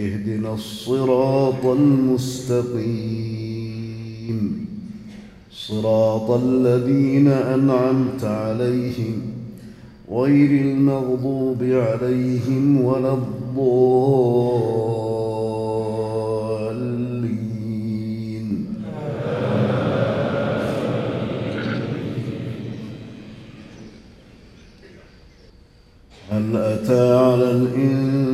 اهدنا الصراط المستقيم. صراط الذين أنعمت عليهم غير المغضوب عليهم ولا الضالين. هل أتى على الإنسان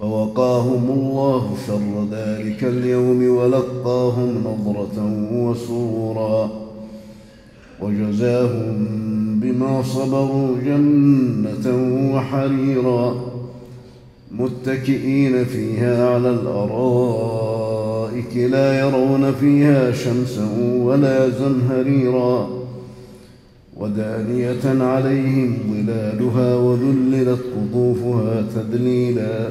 فوقاهم الله شر ذلك اليوم ولقاهم نضرة وسرورا وجزاهم بما صبروا جنة وحريرا متكئين فيها على الأرائك لا يرون فيها شمسا ولا زمهريرا ودانية عليهم ظلالها وذللت قطوفها تذليلا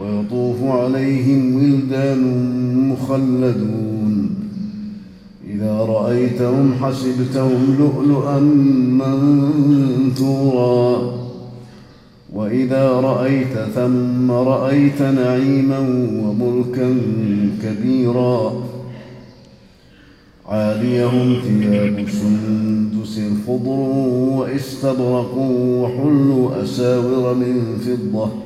ويطوف عليهم ولدان مخلدون. إذا رأيتهم حسبتهم لؤلؤا منثورا. وإذا رأيت ثم رأيت نعيما وملكا كبيرا. عاليهم ثياب سندس خضر واستبرق وحلوا أساور من فضة.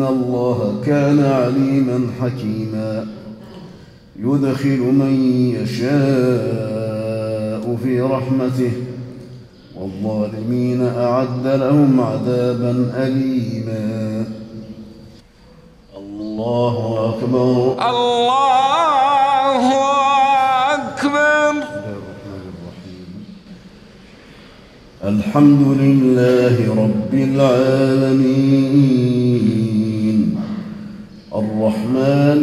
إن الله كان عليما حكيما. يدخل من يشاء في رحمته والظالمين أعد لهم عذابا أليما. الله أكبر. الله أكبر. الحمد لله رب العالمين الرحمن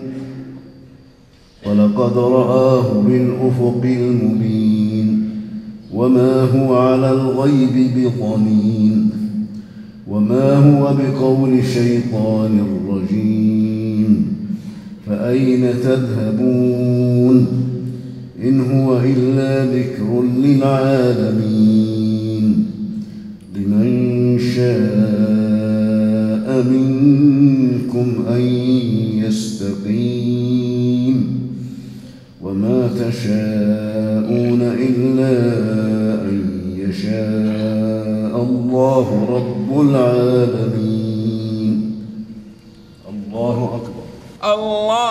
ولقد رآه بالأفق المبين وما هو على الغيب بضنين وما هو بقول شيطان رجيم فأين تذهبون إن هو إلا ذكر للعالمين لمن شاء تشاءون إلا أن يشاء الله رب العالمين. الله أكبر. الله